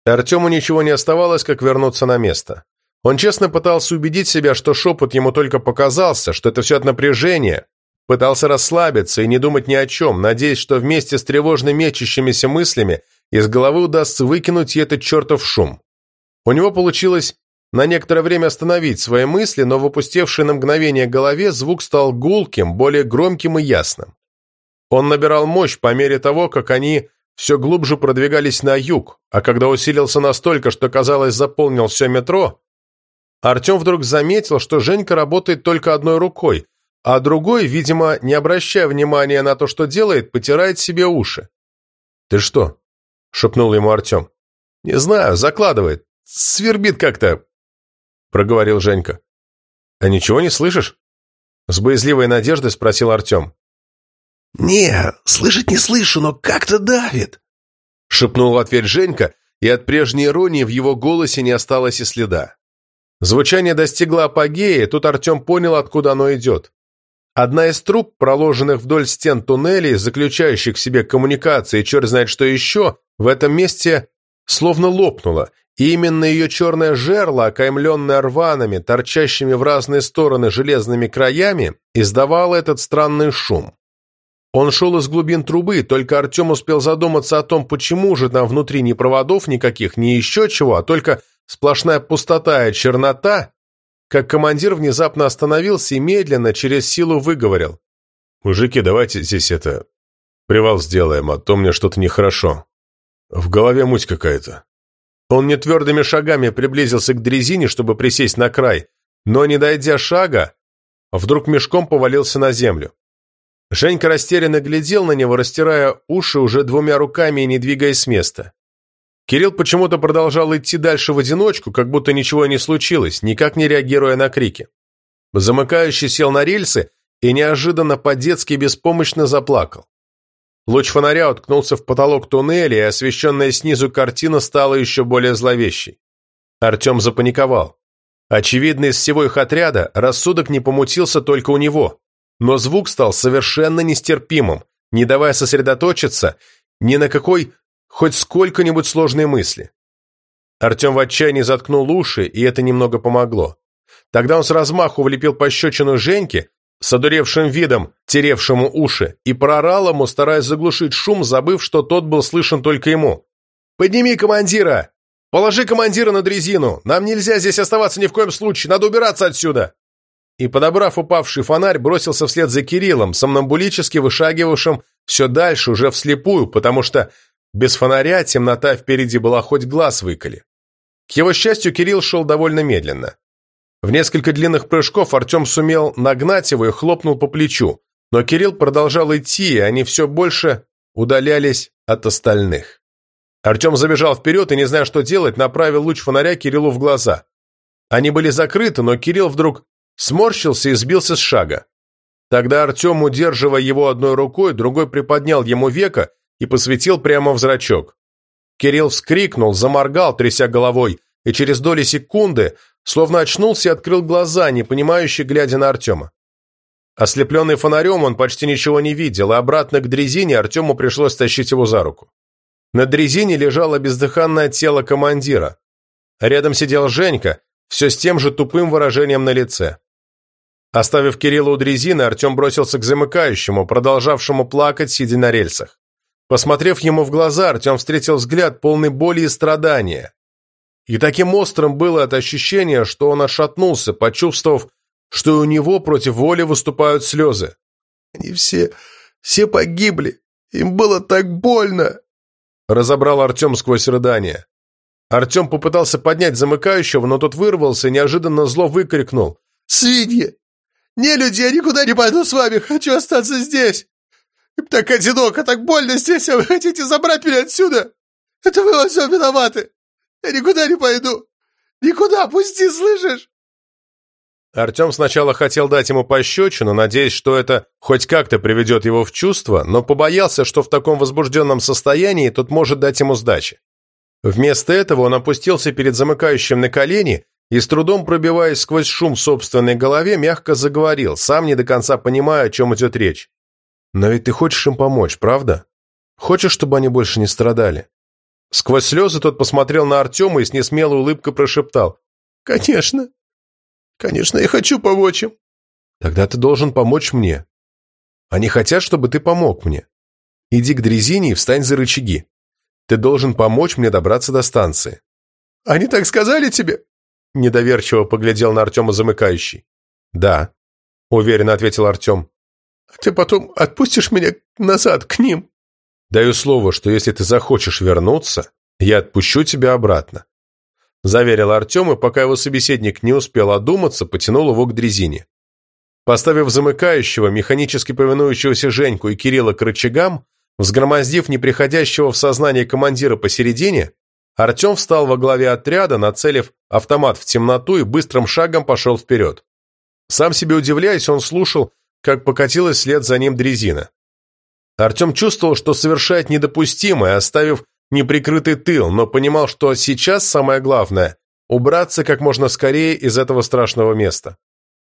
Артему ничего не оставалось, как вернуться на место. Он честно пытался убедить себя, что шепот ему только показался, что это все от напряжения, пытался расслабиться и не думать ни о чем, надеясь, что вместе с тревожно мечущимися мыслями из головы удастся выкинуть этот чертов шум. У него получилось на некоторое время остановить свои мысли, но в опустевшей на мгновение голове звук стал гулким, более громким и ясным. Он набирал мощь по мере того, как они все глубже продвигались на юг, а когда усилился настолько, что, казалось, заполнил все метро, Артем вдруг заметил, что Женька работает только одной рукой, а другой, видимо, не обращая внимания на то, что делает, потирает себе уши. «Ты что?» — шепнул ему Артем. «Не знаю, закладывает. Свербит как-то. — проговорил Женька. «А ничего не слышишь?» С боязливой надеждой спросил Артем. «Не, слышать не слышу, но как-то давит», — шепнул в ответ Женька, и от прежней иронии в его голосе не осталось и следа. Звучание достигло апогея, тут Артем понял, откуда оно идет. Одна из труб, проложенных вдоль стен туннелей, заключающих в себе коммуникации и черт знает что еще, в этом месте словно лопнула, и именно ее черное жерло, окаймленное рваными, торчащими в разные стороны железными краями, издавало этот странный шум. Он шел из глубин трубы, только Артем успел задуматься о том, почему же там внутри ни проводов никаких, ни еще чего, а только сплошная пустота и чернота, как командир внезапно остановился и медленно, через силу выговорил. «Мужики, давайте здесь это... привал сделаем, а то мне что-то нехорошо. В голове муть какая-то». Он нетвердыми шагами приблизился к дрезине, чтобы присесть на край, но, не дойдя шага, вдруг мешком повалился на землю. Женька растерянно глядел на него, растирая уши уже двумя руками и не двигаясь с места. Кирилл почему-то продолжал идти дальше в одиночку, как будто ничего не случилось, никак не реагируя на крики. Замыкающий сел на рельсы и неожиданно по-детски беспомощно заплакал. Луч фонаря уткнулся в потолок туннеля, и освещенная снизу картина стала еще более зловещей. Артем запаниковал. Очевидно, из всего их отряда рассудок не помутился только у него, но звук стал совершенно нестерпимым, не давая сосредоточиться ни на какой хоть сколько-нибудь сложные мысли. Артем в отчаянии заткнул уши, и это немного помогло. Тогда он с размаху влепил пощечину Женьке, с одуревшим видом, теревшему уши, и проорал ему, стараясь заглушить шум, забыв, что тот был слышен только ему. «Подними командира! Положи командира на дрезину! Нам нельзя здесь оставаться ни в коем случае! Надо убираться отсюда!» И, подобрав упавший фонарь, бросился вслед за Кириллом, сомнамбулически вышагивавшим все дальше, уже вслепую, потому что без фонаря темнота впереди была хоть глаз выколи. К его счастью, Кирилл шел довольно медленно. В несколько длинных прыжков Артем сумел нагнать его и хлопнул по плечу, но Кирилл продолжал идти, и они все больше удалялись от остальных. Артем забежал вперед и, не зная, что делать, направил луч фонаря Кириллу в глаза. Они были закрыты, но Кирилл вдруг сморщился и сбился с шага. Тогда Артем, удерживая его одной рукой, другой приподнял ему веко и посветил прямо в зрачок. Кирилл вскрикнул, заморгал, тряся головой, и через доли секунды словно очнулся и открыл глаза, не понимающий, глядя на Артема. Ослепленный фонарем, он почти ничего не видел, и обратно к дрезине Артему пришлось тащить его за руку. На дрезине лежало бездыханное тело командира. Рядом сидел Женька, все с тем же тупым выражением на лице. Оставив Кирилла у дрезины, Артем бросился к замыкающему, продолжавшему плакать, сидя на рельсах. Посмотрев ему в глаза, Артем встретил взгляд полный боли и страдания. И таким острым было это ощущение, что он отшатнулся, почувствовав, что у него против воли выступают слезы. «Они все... все погибли. Им было так больно!» Разобрал Артем сквозь рыдание. Артем попытался поднять замыкающего, но тот вырвался и неожиданно зло выкрикнул. «Свиньи! Не люди, я никуда не пойду с вами, хочу остаться здесь!» Так одиноко, так больно здесь, а вы хотите забрать меня отсюда? Это вы во всем виноваты. Я никуда не пойду. Никуда, пусти, слышишь?» Артем сначала хотел дать ему пощечину, надеясь, что это хоть как-то приведет его в чувство, но побоялся, что в таком возбужденном состоянии тот может дать ему сдачи. Вместо этого он опустился перед замыкающим на колени и, с трудом пробиваясь сквозь шум в собственной голове, мягко заговорил, сам не до конца понимая, о чем идет речь. Но ведь ты хочешь им помочь, правда? Хочешь, чтобы они больше не страдали?» Сквозь слезы тот посмотрел на Артема и с несмелой улыбкой прошептал. «Конечно. Конечно, я хочу помочь им». «Тогда ты должен помочь мне. Они хотят, чтобы ты помог мне. Иди к дрезине и встань за рычаги. Ты должен помочь мне добраться до станции». «Они так сказали тебе?» Недоверчиво поглядел на Артема замыкающий. «Да», — уверенно ответил Артем. А ты потом отпустишь меня назад к ним?» «Даю слово, что если ты захочешь вернуться, я отпущу тебя обратно», — заверил Артем, и пока его собеседник не успел одуматься, потянул его к дрезине. Поставив замыкающего, механически повинующегося Женьку и Кирилла к рычагам, взгромоздив неприходящего в сознание командира посередине, Артем встал во главе отряда, нацелив автомат в темноту и быстрым шагом пошел вперед. Сам себе удивляясь, он слушал как покатилась вслед за ним дрезина. Артем чувствовал, что совершает недопустимое, оставив неприкрытый тыл, но понимал, что сейчас самое главное – убраться как можно скорее из этого страшного места.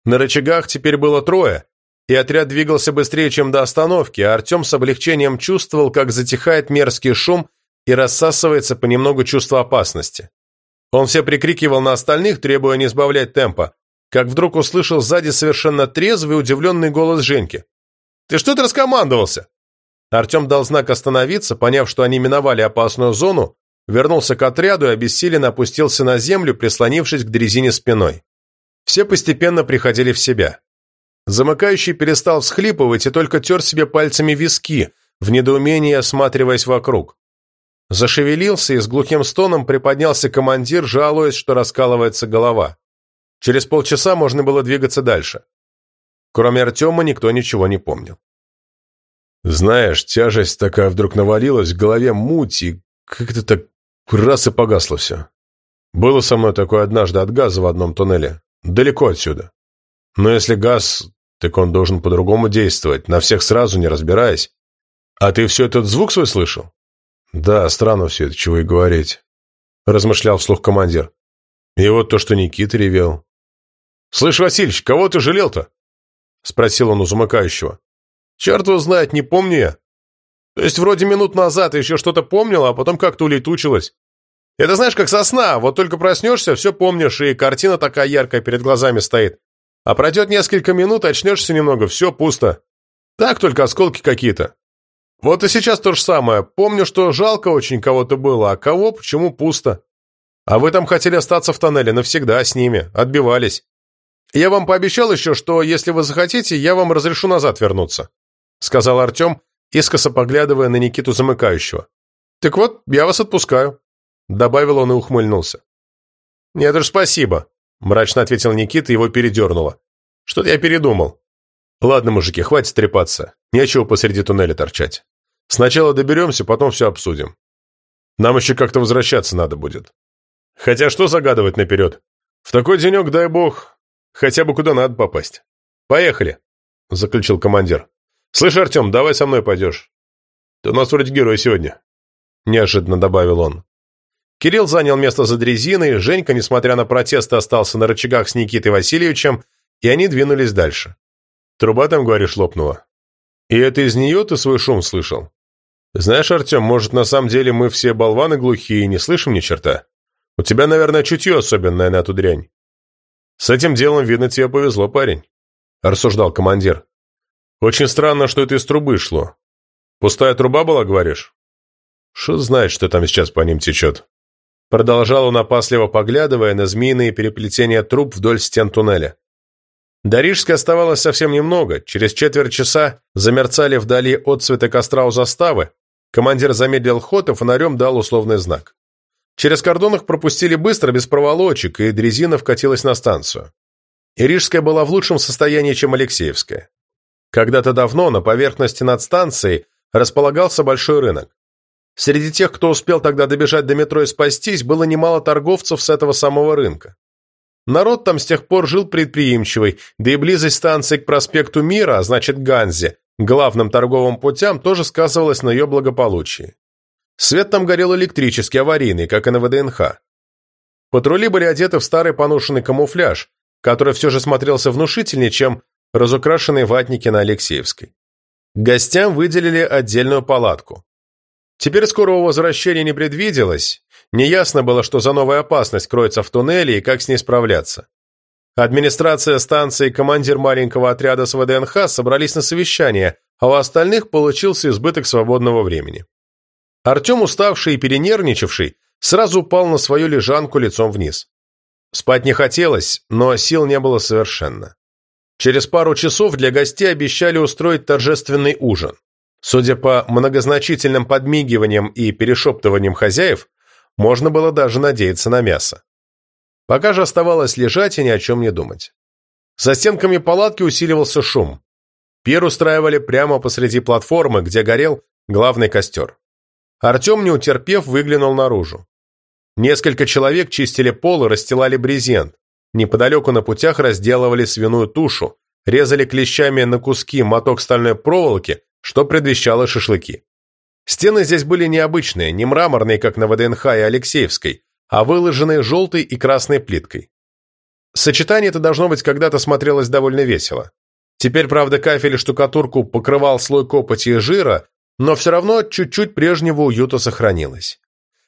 На рычагах теперь было трое, и отряд двигался быстрее, чем до остановки, а Артем с облегчением чувствовал, как затихает мерзкий шум и рассасывается понемногу чувство опасности. Он все прикрикивал на остальных, требуя не сбавлять темпа, как вдруг услышал сзади совершенно трезвый удивленный голос Женьки. «Ты что-то раскомандовался?» Артем дал знак остановиться, поняв, что они миновали опасную зону, вернулся к отряду и обессиленно опустился на землю, прислонившись к дрезине спиной. Все постепенно приходили в себя. Замыкающий перестал всхлипывать и только тер себе пальцами виски, в недоумении осматриваясь вокруг. Зашевелился и с глухим стоном приподнялся командир, жалуясь, что раскалывается голова. Через полчаса можно было двигаться дальше. Кроме Артема никто ничего не помнил. Знаешь, тяжесть такая вдруг навалилась, в голове муть, и как-то так раз и погасло все. Было со мной такое однажды от газа в одном туннеле, далеко отсюда. Но если газ, так он должен по-другому действовать, на всех сразу, не разбираясь. А ты все этот звук свой слышал? Да, странно все это, чего и говорить. Размышлял вслух командир. И вот то, что Никита ревел. «Слышь, Васильевич, кого ты жалел-то?» Спросил он у замыкающего. «Черт его знает, не помню я. То есть вроде минут назад еще что-то помнил, а потом как-то улетучилось. Это знаешь, как сосна, вот только проснешься, все помнишь, и картина такая яркая перед глазами стоит. А пройдет несколько минут, очнешься немного, все пусто. Так только осколки какие-то. Вот и сейчас то же самое. Помню, что жалко очень кого-то было, а кого, почему пусто. А вы там хотели остаться в тоннеле навсегда с ними, отбивались. Я вам пообещал еще, что если вы захотите, я вам разрешу назад вернуться», сказал Артем, искоса поглядывая на Никиту замыкающего. «Так вот, я вас отпускаю», добавил он и ухмыльнулся. «Нет уж, спасибо», мрачно ответил Никита, его передернуло. «Что-то я передумал. Ладно, мужики, хватит трепаться. Нечего посреди туннеля торчать. Сначала доберемся, потом все обсудим. Нам еще как-то возвращаться надо будет. Хотя что загадывать наперед? В такой денек, дай бог, хотя бы куда надо попасть. Поехали, заключил командир. Слышь, Артем, давай со мной пойдешь. Ты у нас вроде герой сегодня. Неожиданно добавил он. Кирилл занял место за дрезиной, Женька, несмотря на протесты, остался на рычагах с Никитой Васильевичем, и они двинулись дальше. Труба там, говоришь, лопнула. И это из нее ты свой шум слышал? Знаешь, Артем, может, на самом деле мы все болваны глухие и не слышим ни черта? У тебя, наверное, чутье особенное на эту дрянь. С этим делом, видно, тебе повезло, парень, — рассуждал командир. Очень странно, что это из трубы шло. Пустая труба была, говоришь? Что знает, что там сейчас по ним течет? Продолжал он опасливо поглядывая на змеиные переплетения труб вдоль стен туннеля. До Рижска оставалось совсем немного. Через четверть часа замерцали вдали отцветы костра у заставы. Командир замедлил ход и фонарем дал условный знак. Через кордон их пропустили быстро, без проволочек, и дрезина вкатилась на станцию. И была в лучшем состоянии, чем Алексеевская. Когда-то давно на поверхности над станцией располагался большой рынок. Среди тех, кто успел тогда добежать до метро и спастись, было немало торговцев с этого самого рынка. Народ там с тех пор жил предприимчивый, да и близость станции к проспекту Мира, а значит Ганзе, главным торговым путям, тоже сказывалась на ее благополучии. Свет там горел электрический, аварийный, как и на ВДНХ. Патрули были одеты в старый поношенный камуфляж, который все же смотрелся внушительнее, чем разукрашенные ватники на Алексеевской. Гостям выделили отдельную палатку. Теперь скорого возвращения не предвиделось, неясно было, что за новая опасность кроется в туннеле и как с ней справляться. Администрация станции и командир маленького отряда с ВДНХ собрались на совещание, а у остальных получился избыток свободного времени. Артем, уставший и перенервничавший, сразу упал на свою лежанку лицом вниз. Спать не хотелось, но сил не было совершенно. Через пару часов для гостей обещали устроить торжественный ужин. Судя по многозначительным подмигиваниям и перешептываниям хозяев, можно было даже надеяться на мясо. Пока же оставалось лежать и ни о чем не думать. За стенками палатки усиливался шум. Пир устраивали прямо посреди платформы, где горел главный костер. Артем, не утерпев, выглянул наружу. Несколько человек чистили пол и расстилали брезент. Неподалеку на путях разделывали свиную тушу, резали клещами на куски моток стальной проволоки что предвещало шашлыки. Стены здесь были необычные, не мраморные, как на ВДНХ и Алексеевской, а выложенные желтой и красной плиткой. Сочетание это, должно быть, когда-то смотрелось довольно весело. Теперь, правда, кафель и штукатурку покрывал слой копоти и жира, но все равно чуть-чуть прежнего уюта сохранилось.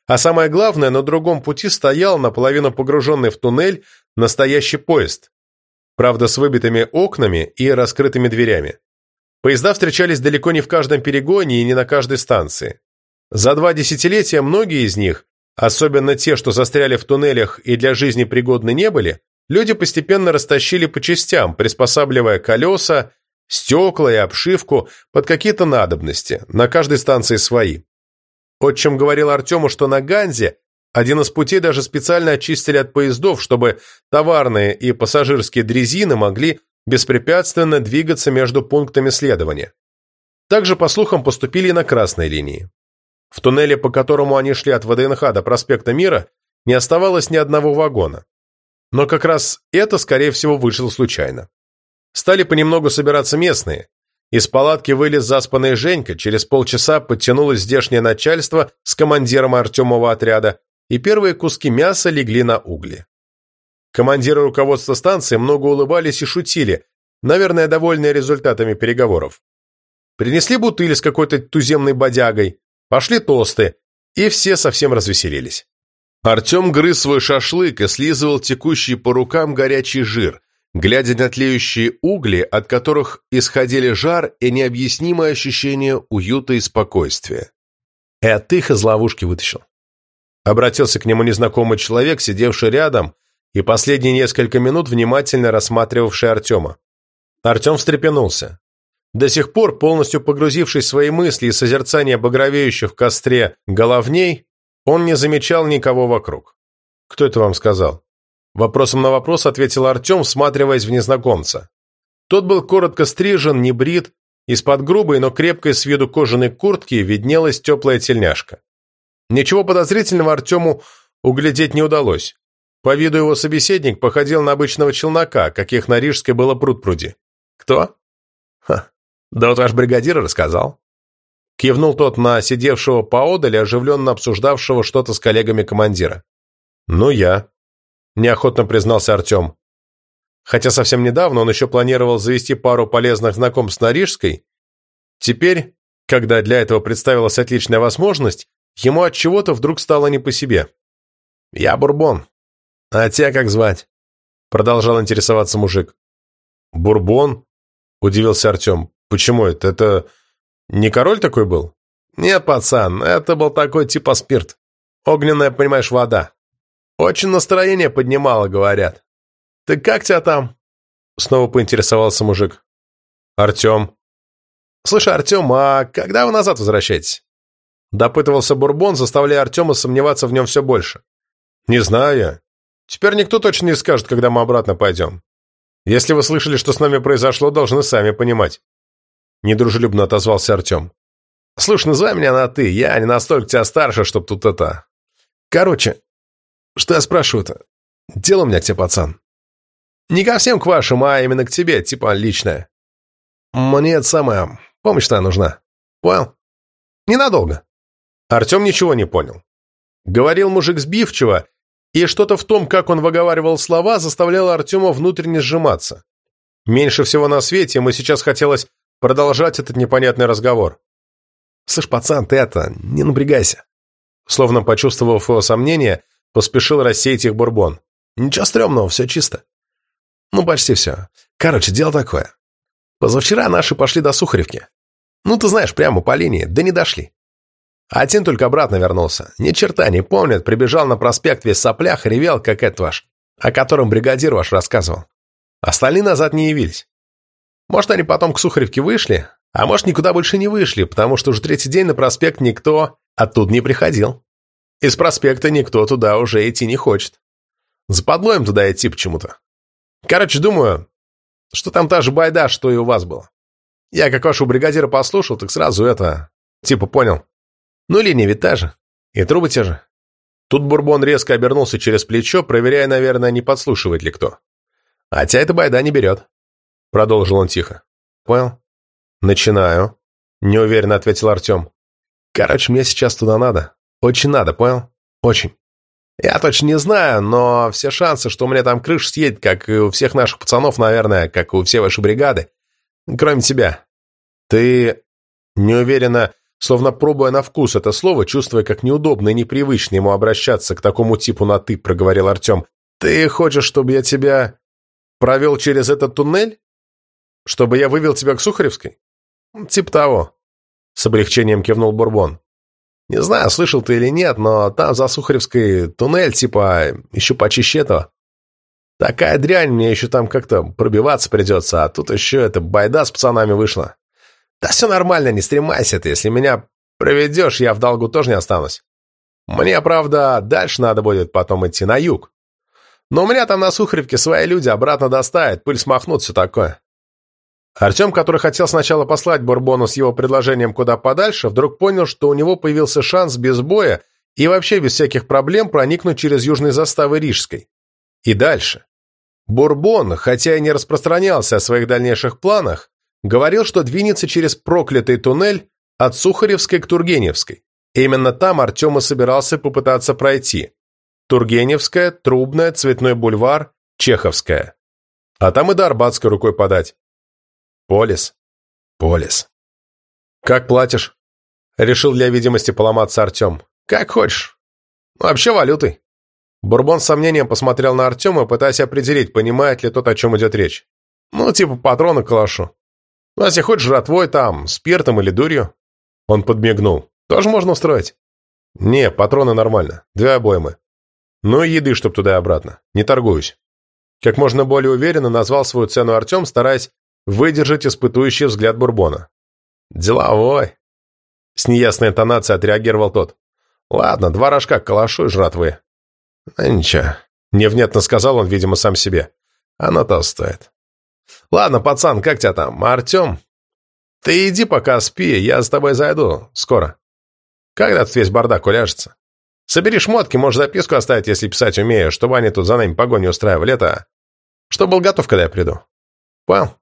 А самое главное, на другом пути стоял, наполовину погруженный в туннель, настоящий поезд. Правда, с выбитыми окнами и раскрытыми дверями. Поезда встречались далеко не в каждом перегоне и не на каждой станции. За два десятилетия многие из них, особенно те, что застряли в туннелях и для жизни пригодны не были, люди постепенно растащили по частям, приспосабливая колеса, стекла и обшивку под какие-то надобности, на каждой станции свои. Отчим говорил Артему, что на Ганзе один из путей даже специально очистили от поездов, чтобы товарные и пассажирские дрезины могли беспрепятственно двигаться между пунктами следования. Также, по слухам, поступили и на красной линии. В туннеле, по которому они шли от ВДНХ до проспекта Мира, не оставалось ни одного вагона. Но как раз это, скорее всего, вышло случайно. Стали понемногу собираться местные, из палатки вылез заспанный Женька, через полчаса подтянулось здешнее начальство с командиром Артемова отряда, и первые куски мяса легли на угли. Командиры руководства станции много улыбались и шутили, наверное, довольные результатами переговоров. Принесли бутыль с какой-то туземной бодягой, пошли тосты, и все совсем развеселились. Артем грыз свой шашлык и слизывал текущий по рукам горячий жир, глядя на тлеющие угли, от которых исходили жар и необъяснимое ощущение уюта и спокойствия. «А ты их из ловушки вытащил?» Обратился к нему незнакомый человек, сидевший рядом и последние несколько минут внимательно рассматривавший Артема. Артем встрепенулся. До сих пор, полностью погрузившись в свои мысли и созерцание багровеющих в костре головней, он не замечал никого вокруг. «Кто это вам сказал?» Вопросом на вопрос ответил Артем, всматриваясь в незнакомца. Тот был коротко стрижен, не брит, из-под грубой, но крепкой с виду кожаной куртки виднелась теплая тельняшка. Ничего подозрительного Артему углядеть не удалось. По виду его собеседник походил на обычного челнока, каких на Рижской было пруд-пруди. «Кто?» «Ха, да вот ваш бригадир рассказал». Кивнул тот на сидевшего поодаль оживленно обсуждавшего что-то с коллегами командира. «Ну, я», неохотно признался Артем. Хотя совсем недавно он еще планировал завести пару полезных знакомств на Рижской, теперь, когда для этого представилась отличная возможность, ему от чего-то вдруг стало не по себе. «Я Бурбон. А тебя как звать?» Продолжал интересоваться мужик. «Бурбон?» – удивился Артем. «Почему это? Это не король такой был?» «Нет, пацан, это был такой типа спирт. Огненная, понимаешь, вода. Очень настроение поднимало, говорят. Ты как тебя там?» Снова поинтересовался мужик. «Артем». «Слушай, Артем, а когда вы назад возвращаетесь?» Допытывался Бурбон, заставляя Артема сомневаться в нем все больше. «Не знаю. Теперь никто точно не скажет, когда мы обратно пойдем. Если вы слышали, что с нами произошло, должны сами понимать». Недружелюбно отозвался Артем. «Слушай, называй меня на «ты». Я не настолько тебя старше, чтоб тут это... Короче, что я спрашиваю-то? Дело у меня к тебе, пацан. Не ко всем к вашим, а именно к тебе, типа личное. Мне это самое, помощь твоя нужна. Понял? Ненадолго. Артем ничего не понял. Говорил мужик сбивчиво, и что-то в том, как он выговаривал слова, заставляло Артема внутренне сжиматься. Меньше всего на свете ему сейчас хотелось продолжать этот непонятный разговор. «Слышь, пацан, ты это, не напрягайся». Словно почувствовав его сомнение, Поспешил рассеять их бурбон. Ничего стрёмного, все чисто. Ну, почти все. Короче, дело такое. Позавчера наши пошли до Сухаревки. Ну, ты знаешь, прямо по линии, да не дошли. Один только обратно вернулся. Ни черта не помнит, прибежал на проспект весь соплях, ревел, как этот ваш, о котором бригадир ваш рассказывал. Остальные назад не явились. Может, они потом к Сухаревке вышли, а может, никуда больше не вышли, потому что уже третий день на проспект никто оттуда не приходил. Из проспекта никто туда уже идти не хочет. Западло им туда идти почему-то. Короче, думаю, что там та же байда, что и у вас было. Я как вашего бригадира послушал, так сразу это... Типа понял. Ну, линия ведь та же. И трубы те же. Тут Бурбон резко обернулся через плечо, проверяя, наверное, не подслушивает ли кто. Тебя эта байда не берет. Продолжил он тихо. Понял? Начинаю. Неуверенно ответил Артем. Короче, мне сейчас туда надо. Очень надо, понял? Очень. Я точно не знаю, но все шансы, что у меня там крыша съедет, как и у всех наших пацанов, наверное, как и у всей вашей бригады. Кроме тебя. Ты неуверенно словно пробуя на вкус это слово, чувствуя, как неудобно и непривычно ему обращаться к такому типу на «ты», проговорил Артем. «Ты хочешь, чтобы я тебя провел через этот туннель? Чтобы я вывел тебя к Сухаревской?» «Тип того», — с облегчением кивнул Бурбон. «Не знаю, слышал ты или нет, но там за Сухаревской туннель, типа, еще почище этого. Такая дрянь, мне еще там как-то пробиваться придется, а тут еще эта байда с пацанами вышла. Да все нормально, не стремайся ты, если меня проведешь, я в долгу тоже не останусь. Мне, правда, дальше надо будет потом идти на юг. Но у меня там на Сухаревке свои люди обратно доставят, пыль смахнут, все такое. Артем, который хотел сначала послать Бурбону с его предложением куда подальше, вдруг понял, что у него появился шанс без боя и вообще без всяких проблем проникнуть через южные заставы Рижской. И дальше. Бурбон, хотя и не распространялся о своих дальнейших планах, говорил, что двинется через проклятый туннель от Сухаревской к Тургеневской. Именно там Артем и собирался попытаться пройти. Тургеневская, Трубная, Цветной бульвар, Чеховская. А там и до Арбатской рукой подать. Полис. Полис. «Как платишь?» Решил для видимости поломаться Артем. «Как хочешь. Вообще валютой». Бурбон с сомнением посмотрел на Артема, пытаясь определить, понимает ли тот, о чем идет речь. «Ну, типа патроны калашу. Если хочешь жратвой там, спиртом или дурью». Он подмигнул. «Тоже можно устроить?» «Не, патроны нормально. Две обоймы. Ну и еды, чтоб туда и обратно. Не торгуюсь». Как можно более уверенно назвал свою цену Артем, стараясь выдержать испытующий взгляд Бурбона. «Деловой!» С неясной интонацией отреагировал тот. «Ладно, два рожка к калашу и жратвы. «А ничего», — невнятно сказал он, видимо, сам себе. «Оно то стоит». «Ладно, пацан, как тебя там? Артем?» «Ты иди пока спи, я с тобой зайду. Скоро. Когда тут весь бардак уляжется? Собери шмотки, можешь записку оставить, если писать умеешь, чтобы они тут за нами погоню устраивали, это... Что был готов, когда я приду. Понял?»